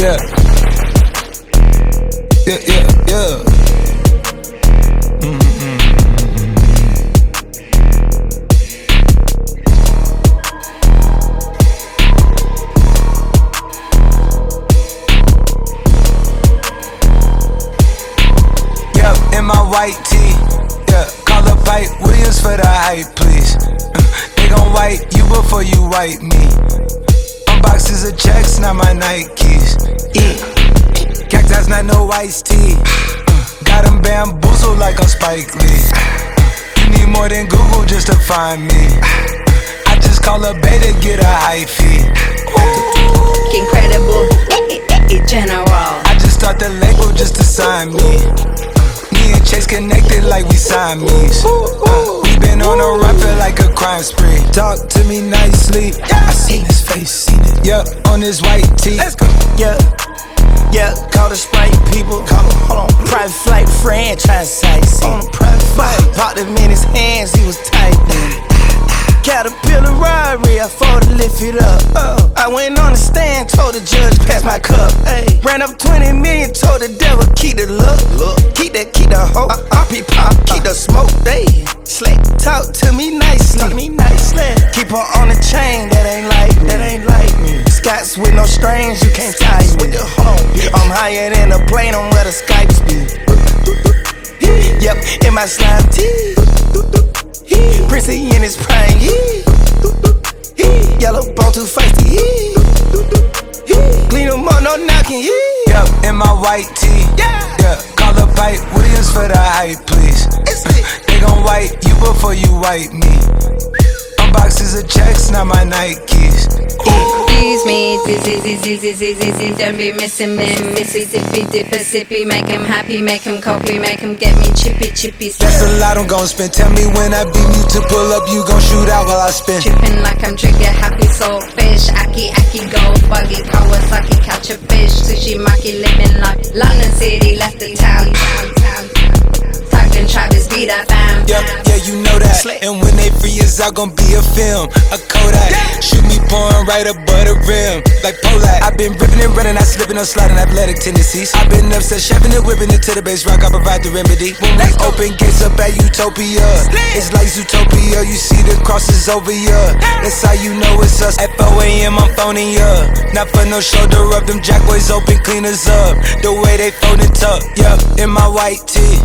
Yeah. Yeah, yeah, yeah. Yep, in my white tee. Yeah, call up Hype Williams for the hype, please. They gon' wipe you before you wipe me. Unboxes of checks, not my Nikes. E. Cactus, not no iced tea. Got them bamboozled like I'm Spike Lee. You need more than Google just to find me. I just call a beta, get a high fee. Incredible, general. I just start the label just to sign me. Me and Chase connected like we Siamese. Uh, we been on a run, for a crime spree. Talk to me nicely. I seen his face, seen it. Yup, on his white tee. Let's go. Yeah, yeah, call the Sprite people. Call him, hold on. Private flight franchise sites. On a private flight. Popped him in his hands, he was typing. Caterpillar robbery, I fought to lift it up. Uh, I went on the stand, told the judge, pass my cup. Ay. Ran up 20 million, told the devil, keep the look. look. Keep that, keep the hope. Uh, be pop, keep the smoke. They slick. Talk to me nicely. Talk me nicely. Keep her on the chain, that ain't like me. That ain't like me. Scots with no strings, you can't tie me. I'm higher than a plane on where the Skypes be. Yep, in my slime tee. Prissy in his prime. Yellow bone too feisty. Clean them up, no knocking. Yep, in my white tee. Yeah. Yeah, Hype Williams for the hype, please. They gon' wipe you before you wipe me. Unboxes of checks, not my Nikes. Excuse me, don't be missing me. Mississippi, Mississippi, make him happy, make him copy, make him get me chippy, chippy. That's a lot I'm gon' spend. Tell me when I beam you to pull up, you gon' shoot out while I spin. Tripping like I'm trigger happy, soul fish, aki, aki, gold buggy, Kawasaki, catch a fish, sushi, maki, living like London City, left the town, town, town. Talking Travis, be that fam. Yep, yeah, you know that. And when they free us out, gon' be a film, a Kodak. Shoot me pouring right above the rim, like Polak. I've been ripping and running, I slipping on sliding athletic tendencies. I've been upset, chefing and whipping it to the base rock. I provide the remedy. When we open gates up at Utopia, it's like Zootopia. You see the crosses over ya. That's how you know it's us. At 4 a.m. I'm phoning ya. Not for no shoulder up, them jack boys open cleaners up. The way they fold it up, yup, in my white tee.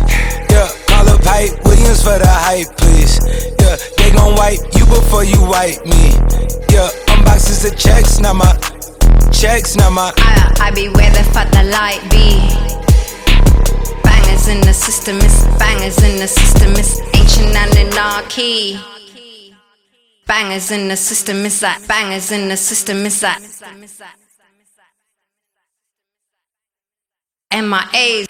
Yeah, up Hype Williams for the hype, please. Yeah, they gon' wipe you before you wipe me. Yeah, unboxes of checks, not my checks, not my. I, I be where the fuck the light be. Bangers in the system, it's bangers in the system, it's ancient and anarchy. Bangers in the system, it's that bangers in the system, it's that. MIAs.